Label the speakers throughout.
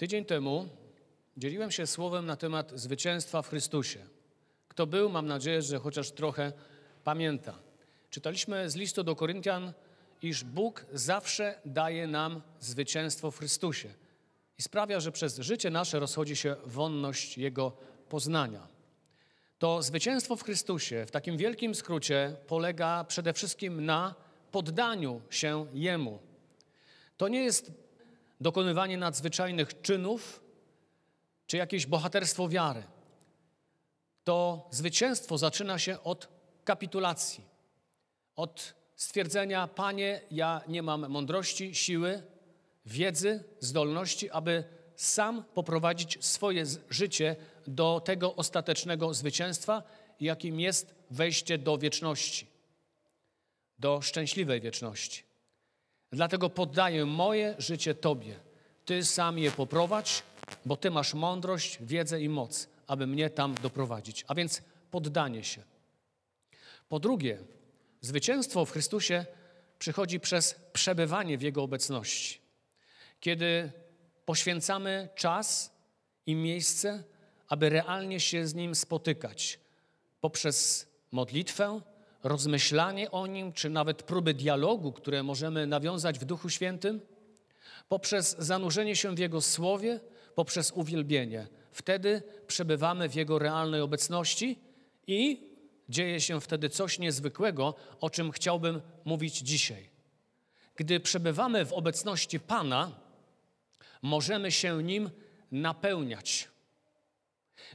Speaker 1: Tydzień temu dzieliłem się słowem na temat zwycięstwa w Chrystusie. Kto był, mam nadzieję, że chociaż trochę pamięta. Czytaliśmy z listu do Koryntian, iż Bóg zawsze daje nam zwycięstwo w Chrystusie i sprawia, że przez życie nasze rozchodzi się wonność Jego poznania. To zwycięstwo w Chrystusie, w takim wielkim skrócie, polega przede wszystkim na poddaniu się Jemu. To nie jest dokonywanie nadzwyczajnych czynów czy jakieś bohaterstwo wiary. To zwycięstwo zaczyna się od kapitulacji, od stwierdzenia: Panie, ja nie mam mądrości, siły, wiedzy, zdolności, aby sam poprowadzić swoje życie do tego ostatecznego zwycięstwa, jakim jest wejście do wieczności, do szczęśliwej wieczności. Dlatego poddaję moje życie Tobie. Ty sam je poprowadź, bo Ty masz mądrość, wiedzę i moc, aby mnie tam doprowadzić. A więc poddanie się. Po drugie, zwycięstwo w Chrystusie przychodzi przez przebywanie w Jego obecności. Kiedy poświęcamy czas i miejsce, aby realnie się z Nim spotykać poprzez modlitwę, rozmyślanie o Nim, czy nawet próby dialogu, które możemy nawiązać w Duchu Świętym, poprzez zanurzenie się w Jego Słowie, poprzez uwielbienie. Wtedy przebywamy w Jego realnej obecności i dzieje się wtedy coś niezwykłego, o czym chciałbym mówić dzisiaj. Gdy przebywamy w obecności Pana, możemy się Nim napełniać.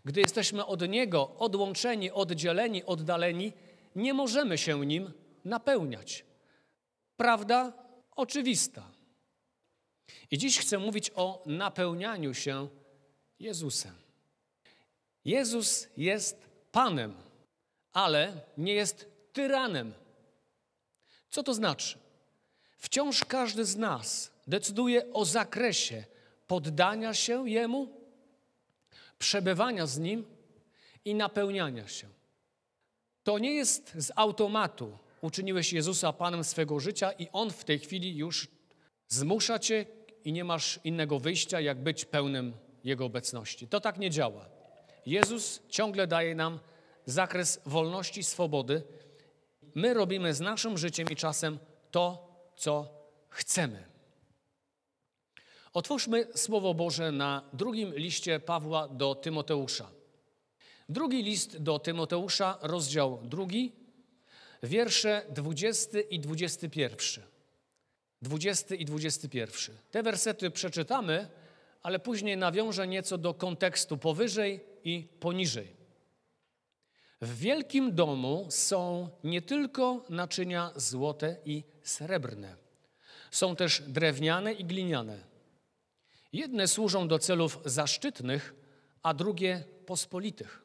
Speaker 1: Gdy jesteśmy od Niego odłączeni, oddzieleni, oddaleni, nie możemy się Nim napełniać. Prawda oczywista. I dziś chcę mówić o napełnianiu się Jezusem. Jezus jest Panem, ale nie jest tyranem. Co to znaczy? Wciąż każdy z nas decyduje o zakresie poddania się Jemu, przebywania z Nim i napełniania się. To nie jest z automatu uczyniłeś Jezusa Panem swego życia i On w tej chwili już zmusza Cię i nie masz innego wyjścia, jak być pełnym Jego obecności. To tak nie działa. Jezus ciągle daje nam zakres wolności, swobody. My robimy z naszym życiem i czasem to, co chcemy. Otwórzmy Słowo Boże na drugim liście Pawła do Tymoteusza. Drugi list do Tymoteusza, rozdział drugi, wiersze 20 i 21. 20 i 21. Te wersety przeczytamy, ale później nawiążę nieco do kontekstu powyżej i poniżej. W wielkim domu są nie tylko naczynia złote i srebrne, są też drewniane i gliniane. Jedne służą do celów zaszczytnych, a drugie pospolitych.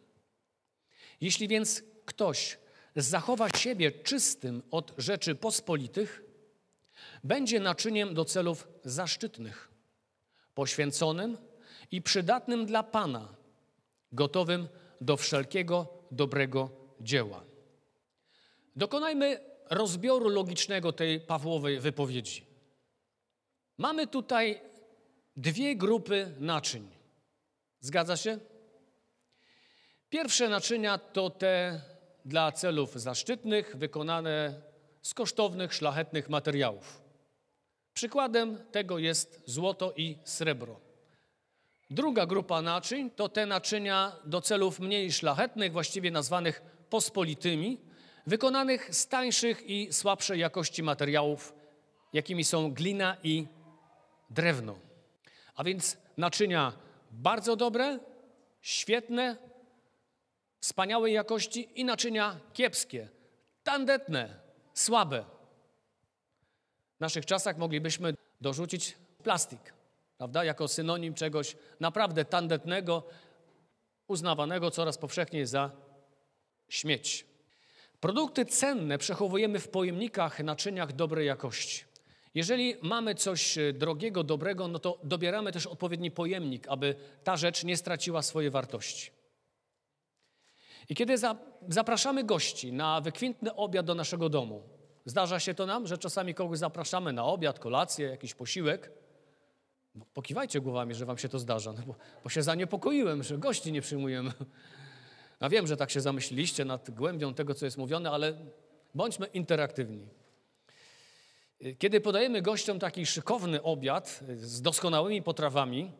Speaker 1: Jeśli więc ktoś zachowa siebie czystym od rzeczy pospolitych, będzie naczyniem do celów zaszczytnych, poświęconym i przydatnym dla Pana, gotowym do wszelkiego dobrego dzieła. Dokonajmy rozbioru logicznego tej Pawłowej wypowiedzi. Mamy tutaj dwie grupy naczyń. Zgadza się? Pierwsze naczynia to te dla celów zaszczytnych, wykonane z kosztownych, szlachetnych materiałów. Przykładem tego jest złoto i srebro. Druga grupa naczyń to te naczynia do celów mniej szlachetnych, właściwie nazwanych pospolitymi, wykonanych z tańszych i słabszej jakości materiałów, jakimi są glina i drewno. A więc naczynia bardzo dobre, świetne, wspaniałej jakości i naczynia kiepskie, tandetne, słabe. W naszych czasach moglibyśmy dorzucić plastik, prawda, jako synonim czegoś naprawdę tandetnego, uznawanego coraz powszechniej za śmieć. Produkty cenne przechowujemy w pojemnikach, naczyniach dobrej jakości. Jeżeli mamy coś drogiego, dobrego, no to dobieramy też odpowiedni pojemnik, aby ta rzecz nie straciła swojej wartości. I kiedy zapraszamy gości na wykwintny obiad do naszego domu, zdarza się to nam, że czasami kogoś zapraszamy na obiad, kolację, jakiś posiłek Pokiwajcie głowami, że wam się to zdarza, no bo, bo się zaniepokoiłem, że gości nie przyjmujemy. A wiem, że tak się zamyśliliście nad głębią tego, co jest mówione, ale bądźmy interaktywni. Kiedy podajemy gościom taki szykowny obiad z doskonałymi potrawami,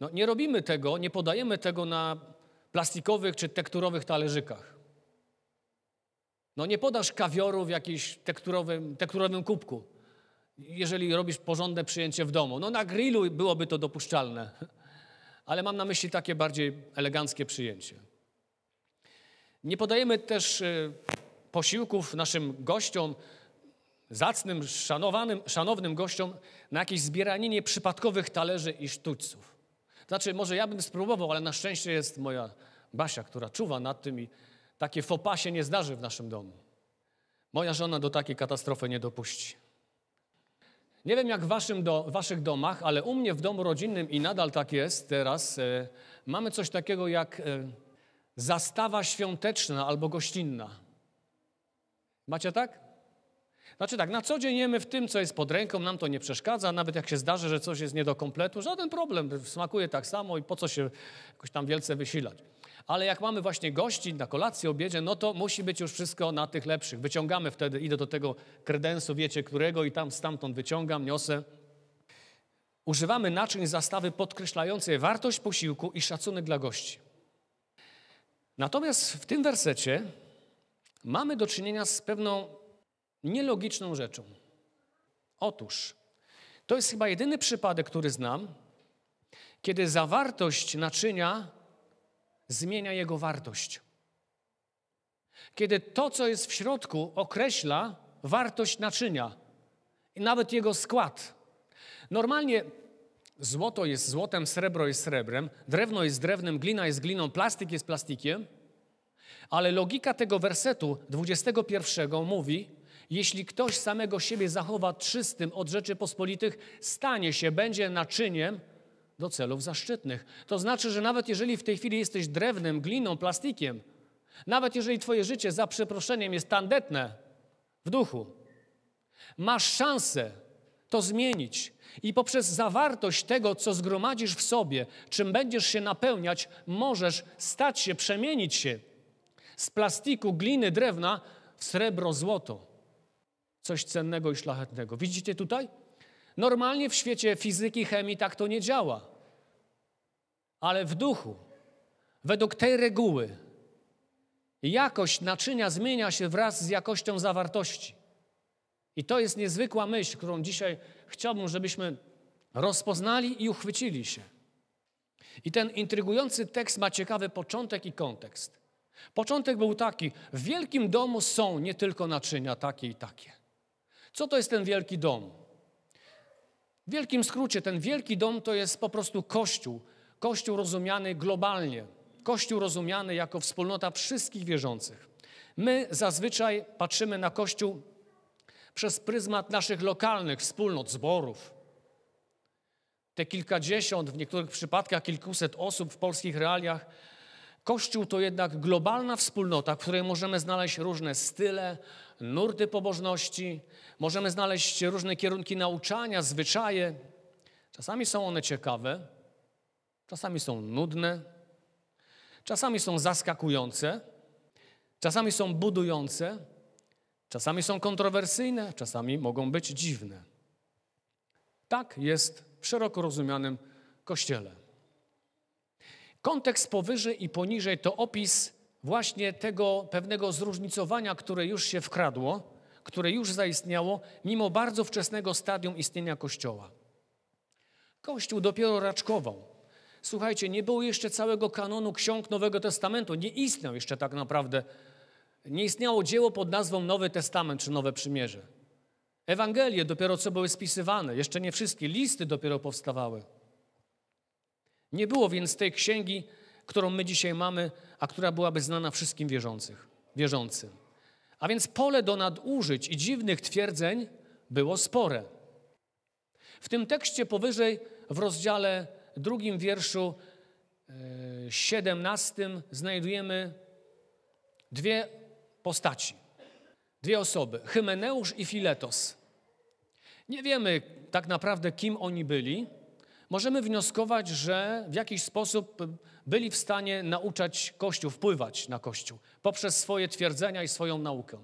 Speaker 1: no nie robimy tego, nie podajemy tego na plastikowych czy tekturowych talerzykach. No nie podasz kawioru w jakimś tekturowym, tekturowym kubku, jeżeli robisz porządne przyjęcie w domu. No na grillu byłoby to dopuszczalne, ale mam na myśli takie bardziej eleganckie przyjęcie. Nie podajemy też y, posiłków naszym gościom, zacnym, szanowanym, szanownym gościom na jakieś zbieraninie przypadkowych talerzy i sztućców. Znaczy, może ja bym spróbował, ale na szczęście jest moja Basia, która czuwa nad tym i takie fopa się nie zdarzy w naszym domu. Moja żona do takiej katastrofy nie dopuści. Nie wiem jak w waszym do, waszych domach, ale u mnie w domu rodzinnym i nadal tak jest teraz, e, mamy coś takiego jak e, zastawa świąteczna albo gościnna. Macie tak? Znaczy tak, na co dzień jemy w tym, co jest pod ręką, nam to nie przeszkadza, nawet jak się zdarzy, że coś jest nie do kompletu, żaden problem, smakuje tak samo i po co się jakoś tam wielce wysilać. Ale jak mamy właśnie gości na kolację, obiedzie, no to musi być już wszystko na tych lepszych. Wyciągamy wtedy, idę do tego kredensu, wiecie którego i tam stamtąd wyciągam, niosę. Używamy naczyń zastawy podkreślającej wartość posiłku i szacunek dla gości. Natomiast w tym wersecie mamy do czynienia z pewną nielogiczną rzeczą. Otóż to jest chyba jedyny przypadek, który znam, kiedy zawartość naczynia zmienia jego wartość. Kiedy to, co jest w środku, określa wartość naczynia i nawet jego skład. Normalnie złoto jest złotem, srebro jest srebrem, drewno jest drewnem, glina jest gliną, plastik jest plastikiem, ale logika tego wersetu 21 mówi, jeśli ktoś samego siebie zachowa czystym od rzeczy pospolitych, stanie się, będzie naczyniem do celów zaszczytnych. To znaczy, że nawet jeżeli w tej chwili jesteś drewnem, gliną, plastikiem, nawet jeżeli twoje życie za przeproszeniem jest tandetne w duchu, masz szansę to zmienić. I poprzez zawartość tego, co zgromadzisz w sobie, czym będziesz się napełniać, możesz stać się, przemienić się z plastiku, gliny, drewna w srebro, złoto. Coś cennego i szlachetnego. Widzicie tutaj? Normalnie w świecie fizyki, chemii tak to nie działa. Ale w duchu, według tej reguły, jakość naczynia zmienia się wraz z jakością zawartości. I to jest niezwykła myśl, którą dzisiaj chciałbym, żebyśmy rozpoznali i uchwycili się. I ten intrygujący tekst ma ciekawy początek i kontekst. Początek był taki: w wielkim domu są nie tylko naczynia takie i takie. Co to jest ten wielki dom? W wielkim skrócie, ten wielki dom to jest po prostu kościół. Kościół rozumiany globalnie. Kościół rozumiany jako wspólnota wszystkich wierzących. My zazwyczaj patrzymy na Kościół przez pryzmat naszych lokalnych wspólnot, zborów. Te kilkadziesiąt, w niektórych przypadkach kilkuset osób w polskich realiach. Kościół to jednak globalna wspólnota, w której możemy znaleźć różne style, nurty pobożności, możemy znaleźć różne kierunki nauczania, zwyczaje. Czasami są one ciekawe, czasami są nudne, czasami są zaskakujące, czasami są budujące, czasami są kontrowersyjne, czasami mogą być dziwne. Tak jest w szeroko rozumianym Kościele. Kontekst powyżej i poniżej to opis właśnie tego pewnego zróżnicowania, które już się wkradło, które już zaistniało, mimo bardzo wczesnego stadium istnienia Kościoła. Kościół dopiero raczkował. Słuchajcie, nie było jeszcze całego kanonu ksiąg Nowego Testamentu, nie istniał jeszcze tak naprawdę. Nie istniało dzieło pod nazwą Nowy Testament czy Nowe Przymierze. Ewangelie dopiero co były spisywane, jeszcze nie wszystkie, listy dopiero powstawały. Nie było więc tej księgi, którą my dzisiaj mamy, a która byłaby znana wszystkim wierzących, wierzącym. A więc pole do nadużyć i dziwnych twierdzeń było spore. W tym tekście powyżej, w rozdziale drugim wierszu e, siedemnastym znajdujemy dwie postaci, dwie osoby, Hymeneusz i Filetos. Nie wiemy tak naprawdę, kim oni byli. Możemy wnioskować, że w jakiś sposób byli w stanie nauczać Kościół, wpływać na Kościół poprzez swoje twierdzenia i swoją naukę.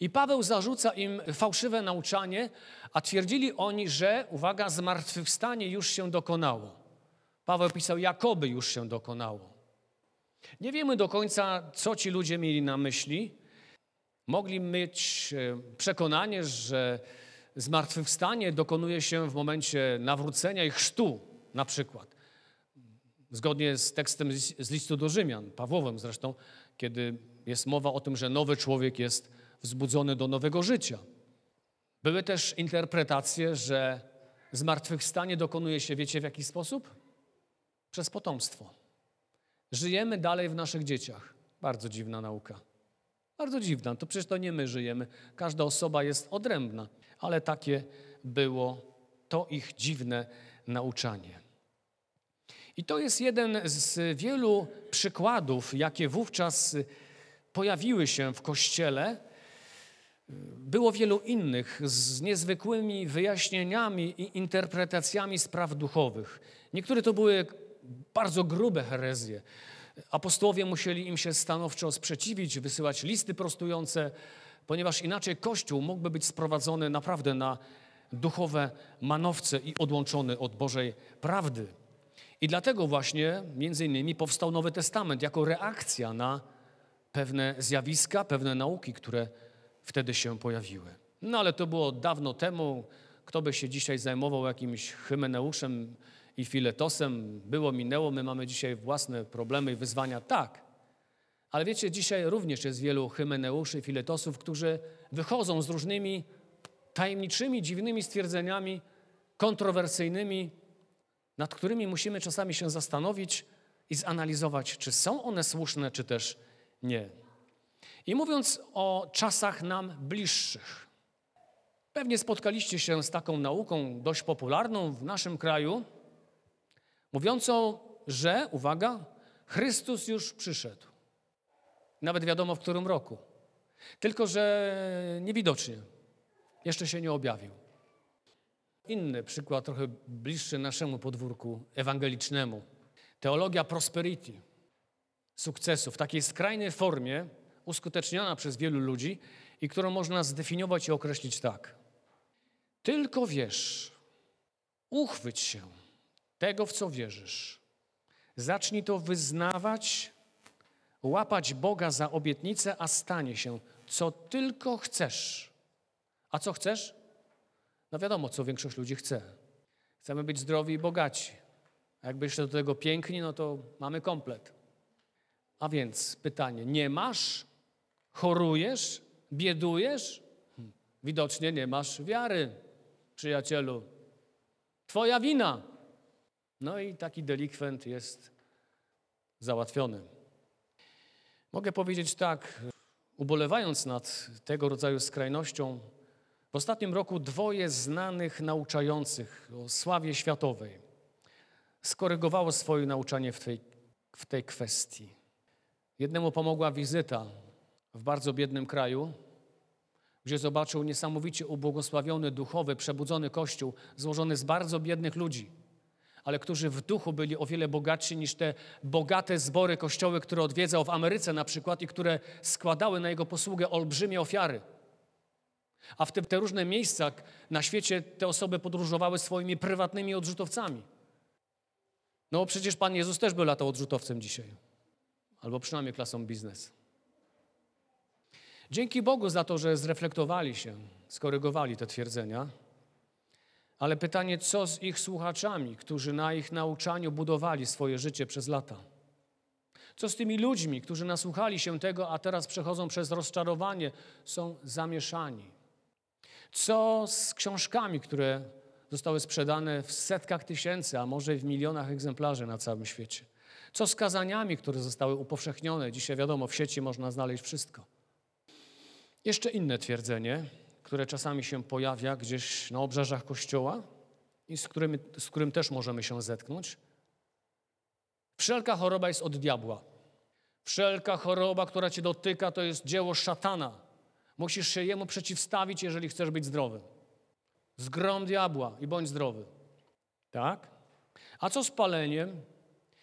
Speaker 1: I Paweł zarzuca im fałszywe nauczanie, a twierdzili oni, że, uwaga, zmartwychwstanie już się dokonało. Paweł pisał, jakoby już się dokonało. Nie wiemy do końca, co ci ludzie mieli na myśli. Mogli mieć e, przekonanie, że zmartwychwstanie dokonuje się w momencie nawrócenia i chrztu, na przykład. Zgodnie z tekstem z listu do Rzymian, Pawłowym zresztą, kiedy jest mowa o tym, że nowy człowiek jest wzbudzony do nowego życia. Były też interpretacje, że zmartwychwstanie dokonuje się, wiecie w jaki sposób? Przez potomstwo. Żyjemy dalej w naszych dzieciach. Bardzo dziwna nauka. Bardzo dziwna. To przecież to nie my żyjemy. Każda osoba jest odrębna, ale takie było to ich dziwne nauczanie. I to jest jeden z wielu przykładów, jakie wówczas pojawiły się w Kościele. Było wielu innych z niezwykłymi wyjaśnieniami i interpretacjami spraw duchowych. Niektóre to były bardzo grube herezje. Apostołowie musieli im się stanowczo sprzeciwić, wysyłać listy prostujące, ponieważ inaczej Kościół mógłby być sprowadzony naprawdę na duchowe manowce i odłączony od Bożej prawdy. I dlatego właśnie między innymi powstał Nowy Testament jako reakcja na pewne zjawiska, pewne nauki, które wtedy się pojawiły. No ale to było dawno temu. Kto by się dzisiaj zajmował jakimś Hymeneuszem i Filetosem? Było, minęło, my mamy dzisiaj własne problemy i wyzwania. Tak. Ale wiecie, dzisiaj również jest wielu Hymeneuszy Filetosów, którzy wychodzą z różnymi tajemniczymi, dziwnymi stwierdzeniami, kontrowersyjnymi, nad którymi musimy czasami się zastanowić i zanalizować, czy są one słuszne, czy też nie. I mówiąc o czasach nam bliższych, pewnie spotkaliście się z taką nauką dość popularną w naszym kraju, mówiącą, że, uwaga, Chrystus już przyszedł. Nawet wiadomo w którym roku. Tylko, że niewidocznie. Jeszcze się nie objawił. Inny przykład, trochę bliższy naszemu podwórku ewangelicznemu. Teologia prosperity, sukcesu, w takiej skrajnej formie, uskuteczniona przez wielu ludzi i którą można zdefiniować i określić tak. Tylko wiesz, uchwyć się tego, w co wierzysz. Zacznij to wyznawać, łapać Boga za obietnicę, a stanie się, co tylko chcesz. A co chcesz? No wiadomo, co większość ludzi chce. Chcemy być zdrowi i bogaci. A jakby jeszcze do tego piękni, no to mamy komplet. A więc pytanie, nie masz? Chorujesz? Biedujesz? Hm, widocznie nie masz wiary, przyjacielu. Twoja wina. No i taki delikwent jest załatwiony. Mogę powiedzieć tak, ubolewając nad tego rodzaju skrajnością, w ostatnim roku dwoje znanych nauczających o sławie światowej skorygowało swoje nauczanie w tej, w tej kwestii. Jednemu pomogła wizyta w bardzo biednym kraju, gdzie zobaczył niesamowicie ubłogosławiony, duchowy, przebudzony kościół złożony z bardzo biednych ludzi, ale którzy w duchu byli o wiele bogatsi niż te bogate zbory kościoły, które odwiedzał w Ameryce na przykład i które składały na jego posługę olbrzymie ofiary. A w te, te różne miejsca na świecie te osoby podróżowały swoimi prywatnymi odrzutowcami. No przecież Pan Jezus też by latał odrzutowcem dzisiaj. Albo przynajmniej klasą biznes. Dzięki Bogu za to, że zreflektowali się, skorygowali te twierdzenia. Ale pytanie, co z ich słuchaczami, którzy na ich nauczaniu budowali swoje życie przez lata? Co z tymi ludźmi, którzy nasłuchali się tego, a teraz przechodzą przez rozczarowanie, są zamieszani? Co z książkami, które zostały sprzedane w setkach tysięcy, a może w milionach egzemplarzy na całym świecie? Co z kazaniami, które zostały upowszechnione? Dzisiaj wiadomo, w sieci można znaleźć wszystko. Jeszcze inne twierdzenie, które czasami się pojawia gdzieś na obrzeżach kościoła i z którym, z którym też możemy się zetknąć. Wszelka choroba jest od diabła. Wszelka choroba, która cię dotyka, to jest dzieło szatana. Musisz się jemu przeciwstawić, jeżeli chcesz być zdrowy. Zgrom diabła i bądź zdrowy. Tak? A co z paleniem,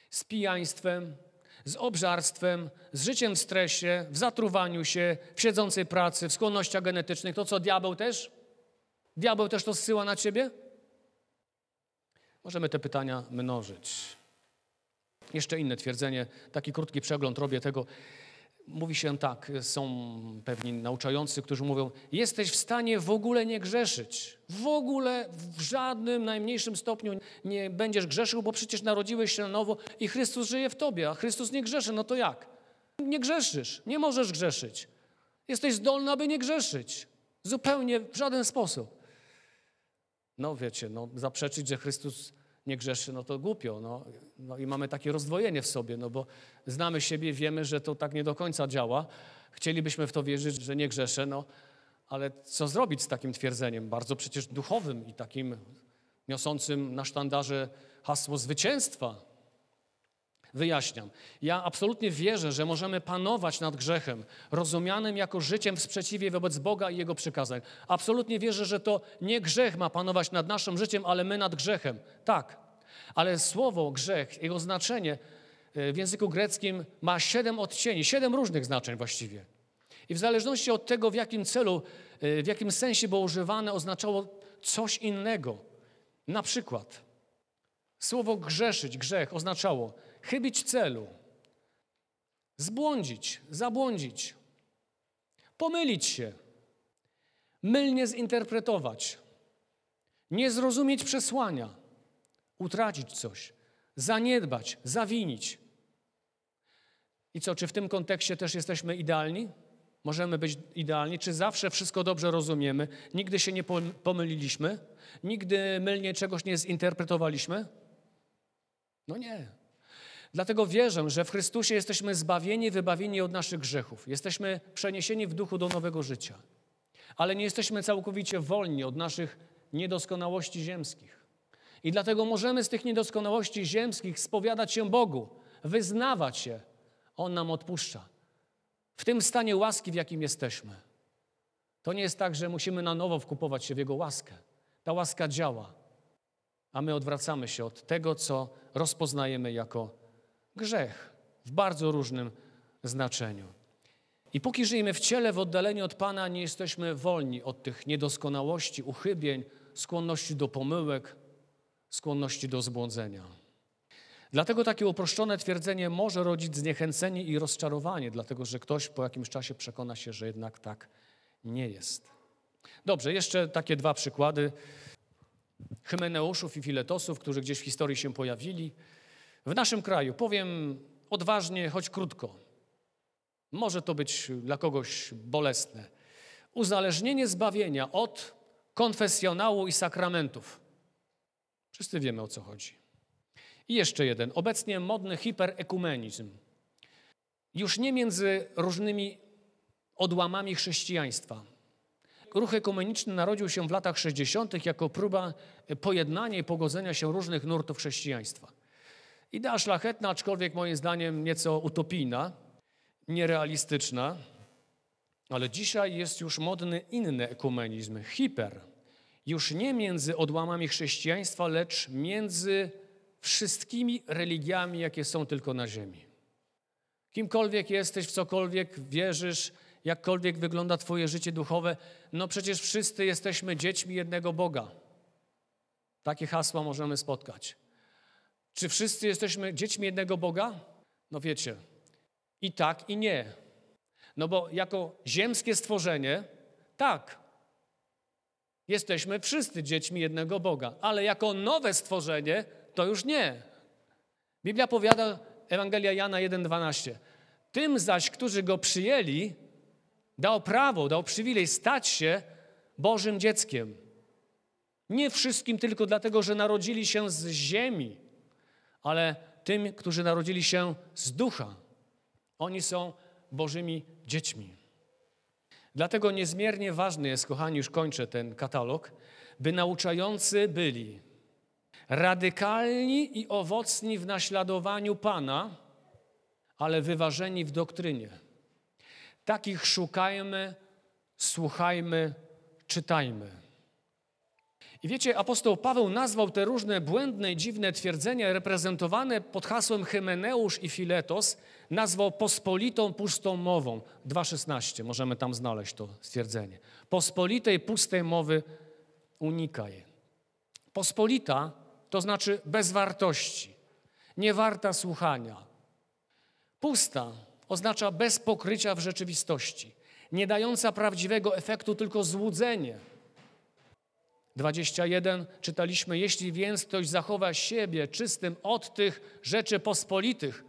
Speaker 1: z pijaństwem, z obżarstwem, z życiem w stresie, w zatruwaniu się, w siedzącej pracy, w skłonnościach genetycznych? To co, diabeł też? Diabeł też to zsyła na ciebie? Możemy te pytania mnożyć. Jeszcze inne twierdzenie, taki krótki przegląd robię tego. Mówi się tak, są pewni nauczający, którzy mówią: Jesteś w stanie w ogóle nie grzeszyć. W ogóle w żadnym najmniejszym stopniu nie będziesz grzeszył, bo przecież narodziłeś się na nowo i Chrystus żyje w tobie, a Chrystus nie grzeszy. No to jak? Nie grzeszysz, nie możesz grzeszyć. Jesteś zdolny, aby nie grzeszyć. Zupełnie w żaden sposób. No wiecie, no, zaprzeczyć, że Chrystus nie grzeszy, no to głupio. No, no i mamy takie rozdwojenie w sobie, no bo znamy siebie, wiemy, że to tak nie do końca działa. Chcielibyśmy w to wierzyć, że nie grzeszę, no ale co zrobić z takim twierdzeniem? Bardzo przecież duchowym i takim niosącym na sztandarze hasło zwycięstwa. Wyjaśniam. Ja absolutnie wierzę, że możemy panować nad grzechem, rozumianym jako życiem w sprzeciwie wobec Boga i Jego przykazań. Absolutnie wierzę, że to nie grzech ma panować nad naszym życiem, ale my nad grzechem. Tak. Ale słowo grzech, jego znaczenie e, w języku greckim ma siedem odcieni, siedem różnych znaczeń właściwie. I w zależności od tego, w jakim celu, e, w jakim sensie było używane, oznaczało coś innego. Na przykład słowo grzeszyć, grzech oznaczało chybić celu, zbłądzić, zabłądzić, pomylić się, mylnie zinterpretować, nie zrozumieć przesłania, utracić coś, zaniedbać, zawinić. I co, czy w tym kontekście też jesteśmy idealni? Możemy być idealni? Czy zawsze wszystko dobrze rozumiemy? Nigdy się nie pomyliliśmy? Nigdy mylnie czegoś nie zinterpretowaliśmy? No nie. Dlatego wierzę, że w Chrystusie jesteśmy zbawieni, wybawieni od naszych grzechów. Jesteśmy przeniesieni w duchu do nowego życia. Ale nie jesteśmy całkowicie wolni od naszych niedoskonałości ziemskich. I dlatego możemy z tych niedoskonałości ziemskich spowiadać się Bogu, wyznawać się. On nam odpuszcza. W tym stanie łaski, w jakim jesteśmy. To nie jest tak, że musimy na nowo wkupować się w Jego łaskę. Ta łaska działa, a my odwracamy się od tego, co rozpoznajemy jako grzech w bardzo różnym znaczeniu. I póki żyjemy w ciele, w oddaleniu od Pana, nie jesteśmy wolni od tych niedoskonałości, uchybień, skłonności do pomyłek, skłonności do zbłądzenia. Dlatego takie uproszczone twierdzenie może rodzić zniechęcenie i rozczarowanie, dlatego że ktoś po jakimś czasie przekona się, że jednak tak nie jest. Dobrze, jeszcze takie dwa przykłady Hymeneuszów i Filetosów, którzy gdzieś w historii się pojawili. W naszym kraju, powiem odważnie, choć krótko, może to być dla kogoś bolesne. Uzależnienie zbawienia od konfesjonału i sakramentów. Wszyscy wiemy o co chodzi. I jeszcze jeden, obecnie modny hiperekumenizm. Już nie między różnymi odłamami chrześcijaństwa. Ruch ekumeniczny narodził się w latach 60. jako próba pojednania i pogodzenia się różnych nurtów chrześcijaństwa. Idea szlachetna, aczkolwiek moim zdaniem nieco utopijna, nierealistyczna, ale dzisiaj jest już modny inny ekumenizm, hiper. Już nie między odłamami chrześcijaństwa, lecz między wszystkimi religiami, jakie są tylko na ziemi. Kimkolwiek jesteś, w cokolwiek wierzysz, jakkolwiek wygląda Twoje życie duchowe, no przecież wszyscy jesteśmy dziećmi jednego Boga. Takie hasła możemy spotkać. Czy wszyscy jesteśmy dziećmi jednego Boga? No wiecie, i tak, i nie. No bo jako ziemskie stworzenie, tak, jesteśmy wszyscy dziećmi jednego Boga, ale jako nowe stworzenie, to już nie. Biblia powiada, Ewangelia Jana 1,12. Tym zaś, którzy go przyjęli, dał prawo, dał przywilej stać się Bożym dzieckiem. Nie wszystkim tylko dlatego, że narodzili się z ziemi, ale tym, którzy narodzili się z ducha. Oni są Bożymi dziećmi. Dlatego niezmiernie ważny jest, kochani, już kończę ten katalog, by nauczający byli radykalni i owocni w naśladowaniu Pana, ale wyważeni w doktrynie. Takich szukajmy, słuchajmy, czytajmy. I wiecie, apostoł Paweł nazwał te różne błędne dziwne twierdzenia reprezentowane pod hasłem Hymeneusz i Filetos, nazwał pospolitą pustą mową. 2.16, możemy tam znaleźć to stwierdzenie. Pospolitej pustej mowy unikaj. Pospolita to znaczy bez wartości, nie warta słuchania. Pusta oznacza bez pokrycia w rzeczywistości, nie dająca prawdziwego efektu, tylko złudzenie. 21 czytaliśmy, jeśli więc ktoś zachowa siebie czystym od tych rzeczy pospolitych,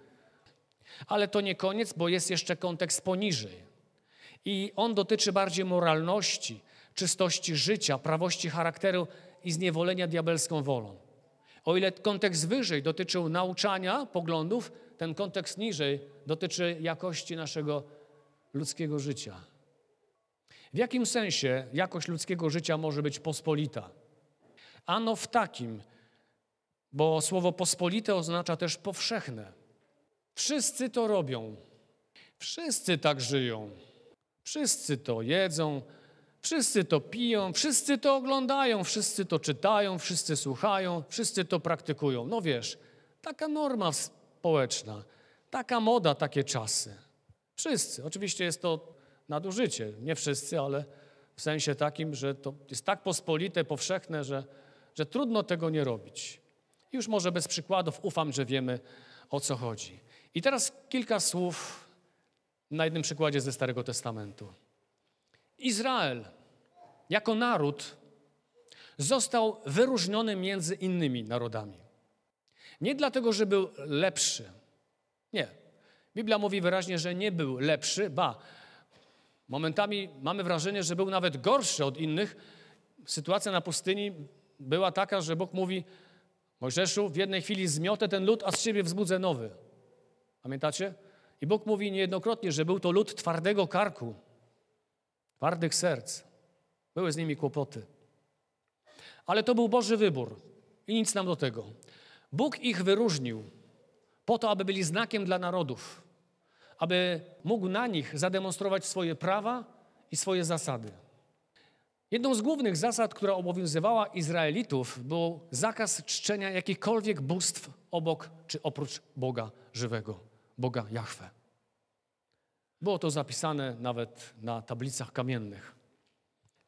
Speaker 1: ale to nie koniec, bo jest jeszcze kontekst poniżej. I on dotyczy bardziej moralności, czystości życia, prawości charakteru i zniewolenia diabelską wolą. O ile kontekst wyżej dotyczył nauczania poglądów, ten kontekst niżej dotyczy jakości naszego ludzkiego życia. W jakim sensie jakość ludzkiego życia może być pospolita? Ano w takim, bo słowo pospolite oznacza też powszechne. Wszyscy to robią, wszyscy tak żyją, wszyscy to jedzą, wszyscy to piją, wszyscy to oglądają, wszyscy to czytają, wszyscy słuchają, wszyscy to praktykują. No wiesz, taka norma społeczna, taka moda, takie czasy. Wszyscy. Oczywiście jest to nadużycie. Nie wszyscy, ale w sensie takim, że to jest tak pospolite, powszechne, że, że trudno tego nie robić. Już może bez przykładów ufam, że wiemy o co chodzi. I teraz kilka słów na jednym przykładzie ze Starego Testamentu. Izrael jako naród został wyróżniony między innymi narodami. Nie dlatego, że był lepszy. Nie. Biblia mówi wyraźnie, że nie był lepszy, ba, Momentami mamy wrażenie, że był nawet gorszy od innych. Sytuacja na pustyni była taka, że Bóg mówi: Mojżeszu, w jednej chwili zmiotę ten lud, a z siebie wzbudzę nowy. Pamiętacie? I Bóg mówi niejednokrotnie, że był to lud twardego karku, twardych serc. Były z nimi kłopoty. Ale to był Boży wybór i nic nam do tego. Bóg ich wyróżnił po to, aby byli znakiem dla narodów aby mógł na nich zademonstrować swoje prawa i swoje zasady. Jedną z głównych zasad, która obowiązywała Izraelitów, był zakaz czczenia jakichkolwiek bóstw obok czy oprócz Boga żywego, Boga Jahwe. Było to zapisane nawet na tablicach kamiennych.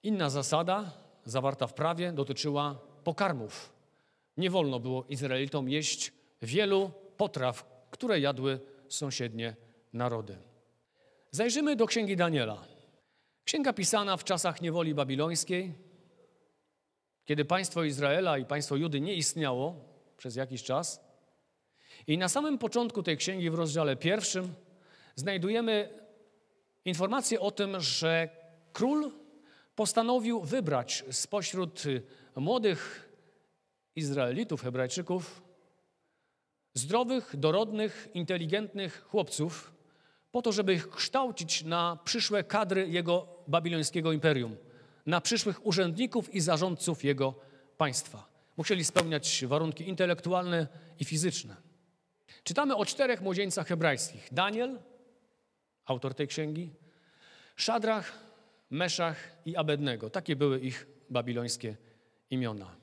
Speaker 1: Inna zasada, zawarta w prawie, dotyczyła pokarmów. Nie wolno było Izraelitom jeść wielu potraw, które jadły sąsiednie narody. Zajrzymy do Księgi Daniela. Księga pisana w czasach niewoli babilońskiej, kiedy państwo Izraela i państwo Judy nie istniało przez jakiś czas. I na samym początku tej księgi, w rozdziale pierwszym, znajdujemy informację o tym, że król postanowił wybrać spośród młodych Izraelitów, Hebrajczyków, zdrowych, dorodnych, inteligentnych chłopców, po to, żeby ich kształcić na przyszłe kadry jego babilońskiego imperium, na przyszłych urzędników i zarządców jego państwa. Musieli spełniać warunki intelektualne i fizyczne. Czytamy o czterech młodzieńcach hebrajskich. Daniel, autor tej księgi, Szadrach, Meszach i Abednego. Takie były ich babilońskie imiona.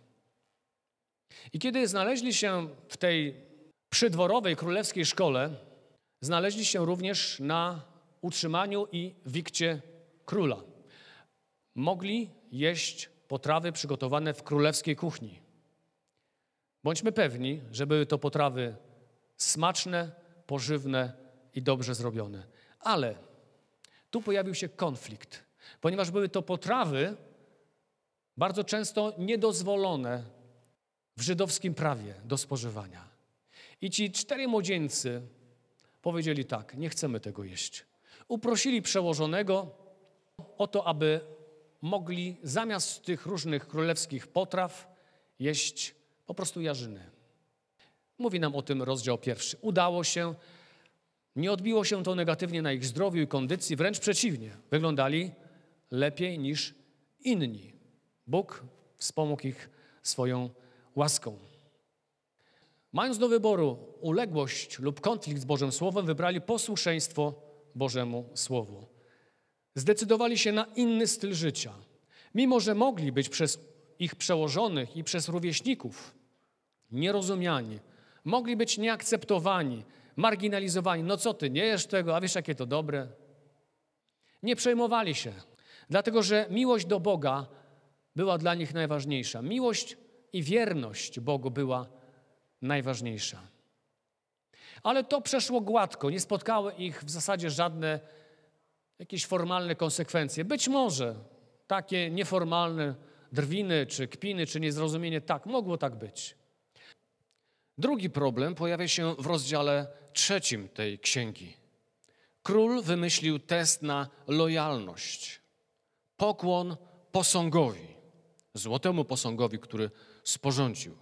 Speaker 1: I kiedy znaleźli się w tej przydworowej królewskiej szkole, znaleźli się również na utrzymaniu i wikcie króla. Mogli jeść potrawy przygotowane w królewskiej kuchni. Bądźmy pewni, że były to potrawy smaczne, pożywne i dobrze zrobione. Ale tu pojawił się konflikt, ponieważ były to potrawy bardzo często niedozwolone w żydowskim prawie do spożywania. I ci cztery młodzieńcy powiedzieli tak, nie chcemy tego jeść. Uprosili przełożonego o to, aby mogli zamiast tych różnych królewskich potraw jeść po prostu jarzyny. Mówi nam o tym rozdział pierwszy. Udało się, nie odbiło się to negatywnie na ich zdrowiu i kondycji, wręcz przeciwnie. Wyglądali lepiej niż inni. Bóg wspomógł ich swoją łaską. Mając do wyboru uległość lub konflikt z Bożym Słowem, wybrali posłuszeństwo Bożemu Słowu. Zdecydowali się na inny styl życia. Mimo, że mogli być przez ich przełożonych i przez rówieśników nierozumiani, mogli być nieakceptowani, marginalizowani. No co ty, nie jesz tego, a wiesz jakie to dobre? Nie przejmowali się, dlatego że miłość do Boga była dla nich najważniejsza. Miłość i wierność Bogu była najważniejsza. Ale to przeszło gładko, nie spotkały ich w zasadzie żadne jakieś formalne konsekwencje. Być może takie nieformalne drwiny, czy kpiny, czy niezrozumienie, tak, mogło tak być. Drugi problem pojawia się w rozdziale trzecim tej księgi. Król wymyślił test na lojalność. Pokłon posągowi, złotemu posągowi, który sporządził.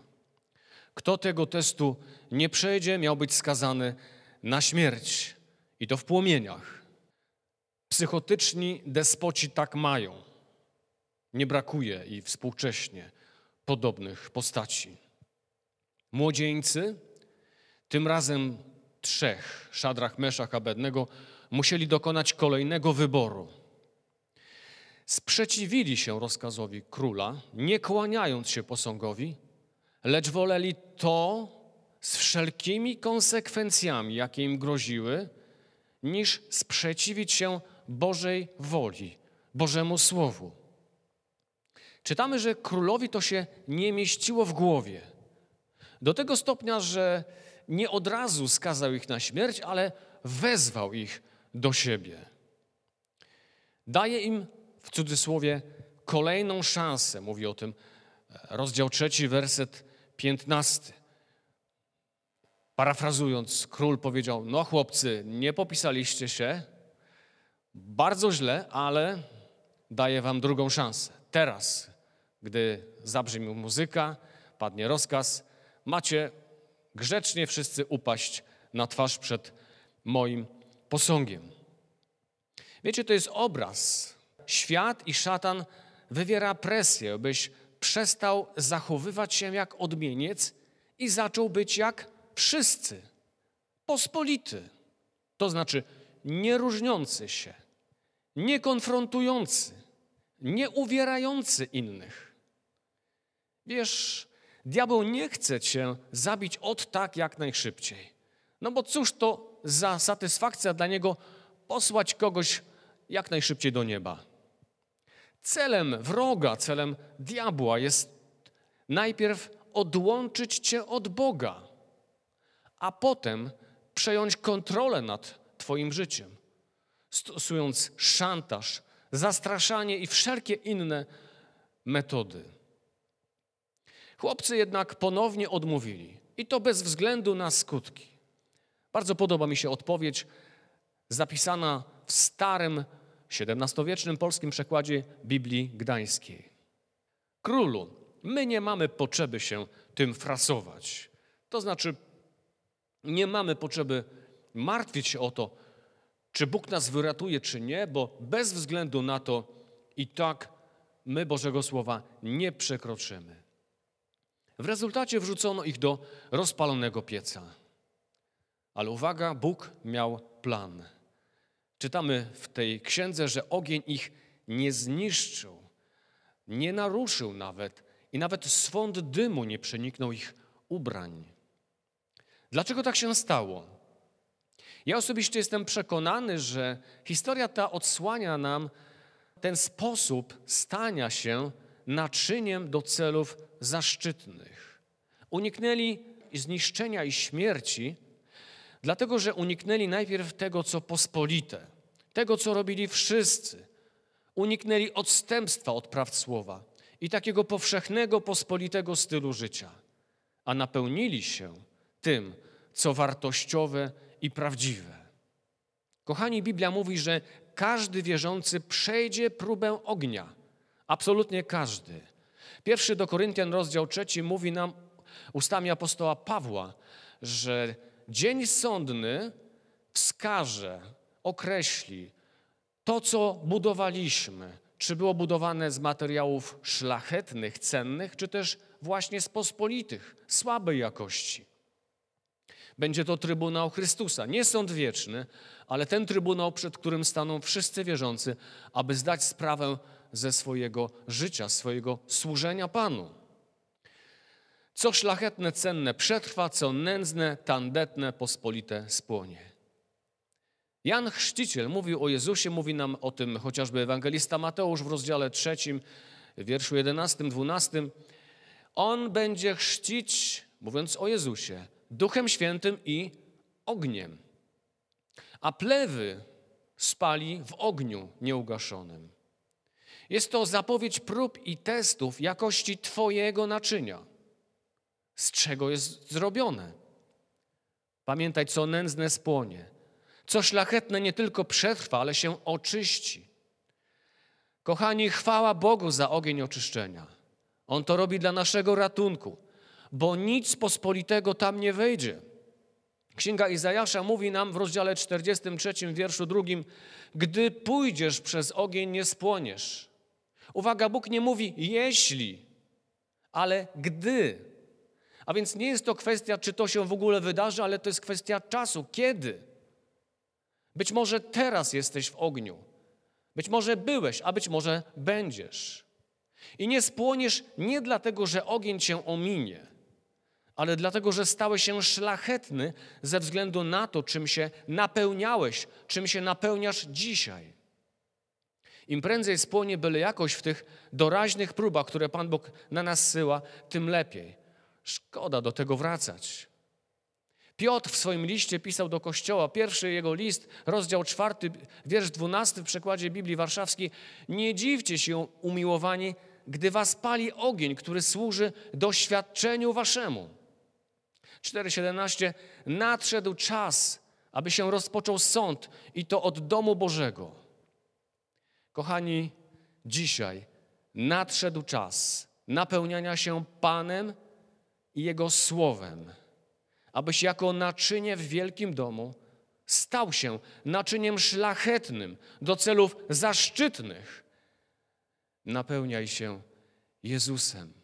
Speaker 1: Kto tego testu nie przejdzie, miał być skazany na śmierć i to w płomieniach. Psychotyczni despoci tak mają. Nie brakuje i współcześnie podobnych postaci. Młodzieńcy, tym razem trzech, Szadrach, Meszach, Abednego, musieli dokonać kolejnego wyboru. Sprzeciwili się rozkazowi króla, nie kłaniając się posągowi, lecz woleli to z wszelkimi konsekwencjami, jakie im groziły, niż sprzeciwić się Bożej woli, Bożemu Słowu. Czytamy, że królowi to się nie mieściło w głowie. Do tego stopnia, że nie od razu skazał ich na śmierć, ale wezwał ich do siebie. Daje im w cudzysłowie kolejną szansę, mówi o tym rozdział trzeci, werset piętnasty. Parafrazując, król powiedział: No, chłopcy, nie popisaliście się, bardzo źle, ale daję wam drugą szansę. Teraz, gdy zabrzmi muzyka, padnie rozkaz, macie grzecznie wszyscy upaść na twarz przed moim posągiem. Wiecie, to jest obraz. Świat i szatan wywiera presję, byś przestał zachowywać się jak odmieniec i zaczął być jak wszyscy, pospolity. To znaczy nieróżniący się, niekonfrontujący, nieuwierający innych. Wiesz, diabeł nie chce cię zabić od tak jak najszybciej. No bo cóż to za satysfakcja dla niego posłać kogoś jak najszybciej do nieba. Celem wroga, celem diabła jest najpierw odłączyć cię od Boga, a potem przejąć kontrolę nad Twoim życiem, stosując szantaż, zastraszanie i wszelkie inne metody. Chłopcy jednak ponownie odmówili i to bez względu na skutki. Bardzo podoba mi się odpowiedź zapisana w starym XVII-wiecznym polskim przekładzie Biblii Gdańskiej. Królu, my nie mamy potrzeby się tym frasować. To znaczy, nie mamy potrzeby martwić się o to, czy Bóg nas wyratuje, czy nie, bo bez względu na to i tak my Bożego Słowa nie przekroczymy. W rezultacie wrzucono ich do rozpalonego pieca. Ale uwaga, Bóg miał plan. Czytamy w tej księdze, że ogień ich nie zniszczył, nie naruszył nawet i nawet swąd dymu nie przeniknął ich ubrań. Dlaczego tak się stało? Ja osobiście jestem przekonany, że historia ta odsłania nam ten sposób stania się naczyniem do celów zaszczytnych. Uniknęli zniszczenia i śmierci, dlatego że uniknęli najpierw tego, co pospolite, tego, co robili wszyscy. Uniknęli odstępstwa od praw słowa i takiego powszechnego, pospolitego stylu życia, a napełnili się tym, co wartościowe i prawdziwe. Kochani, Biblia mówi, że każdy wierzący przejdzie próbę ognia. Absolutnie każdy. Pierwszy do Koryntian, rozdział trzeci, mówi nam ustami apostoła Pawła, że dzień sądny wskaże, określi to, co budowaliśmy, czy było budowane z materiałów szlachetnych, cennych, czy też właśnie z pospolitych, słabej jakości. Będzie to Trybunał Chrystusa, nie sąd wieczny, ale ten Trybunał, przed którym staną wszyscy wierzący, aby zdać sprawę ze swojego życia, swojego służenia Panu. Co szlachetne, cenne przetrwa, co nędzne, tandetne, pospolite spłonie. Jan Chrzciciel mówił o Jezusie, mówi nam o tym chociażby ewangelista Mateusz w rozdziale trzecim, wierszu 11, 12. On będzie chrzcić, mówiąc o Jezusie, Duchem Świętym i ogniem, a plewy spali w ogniu nieugaszonym. Jest to zapowiedź prób i testów jakości Twojego naczynia. Z czego jest zrobione? Pamiętaj, co nędzne spłonie, co szlachetne nie tylko przetrwa, ale się oczyści. Kochani, chwała Bogu za ogień oczyszczenia. On to robi dla naszego ratunku, bo nic pospolitego tam nie wejdzie. Księga Izajasza mówi nam w rozdziale 43, wierszu drugim, gdy pójdziesz przez ogień, nie spłoniesz. Uwaga, Bóg nie mówi jeśli, ale gdy. A więc nie jest to kwestia, czy to się w ogóle wydarzy, ale to jest kwestia czasu, kiedy. Być może teraz jesteś w ogniu, być może byłeś, a być może będziesz. I nie spłoniesz nie dlatego, że ogień cię ominie, ale dlatego, że stałeś się szlachetny ze względu na to, czym się napełniałeś, czym się napełniasz dzisiaj. Im prędzej spłonie byle jakoś w tych doraźnych próbach, które Pan Bóg na nas syła, tym lepiej. Szkoda do tego wracać. Piotr w swoim liście pisał do kościoła, pierwszy jego list, rozdział czwarty, wiersz dwunasty w przekładzie Biblii Warszawskiej. Nie dziwcie się, umiłowani, gdy was pali ogień, który służy doświadczeniu waszemu. 4,17 Nadszedł czas, aby się rozpoczął sąd i to od domu Bożego. Kochani, dzisiaj nadszedł czas napełniania się Panem i Jego Słowem, abyś jako naczynie w wielkim domu stał się naczyniem szlachetnym do celów zaszczytnych. Napełniaj się Jezusem.